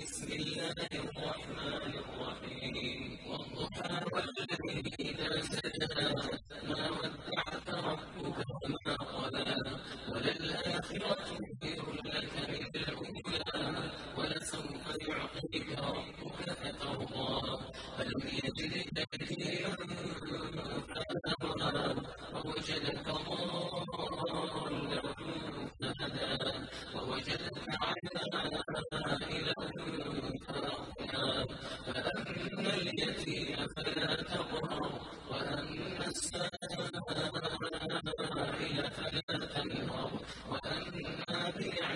بسم الله الرحمن الرحيم. والضحى والليل إذا سجى. ما ودعك ربك وما قلى. وللآخرة خير لك من الأولى ولسوف يعطيك ربك فترضى. ألم يجدك يتيما فآوى ووجدك واليتيم فلا تقهر وأما السائل فلا تنهر وأما بنعمة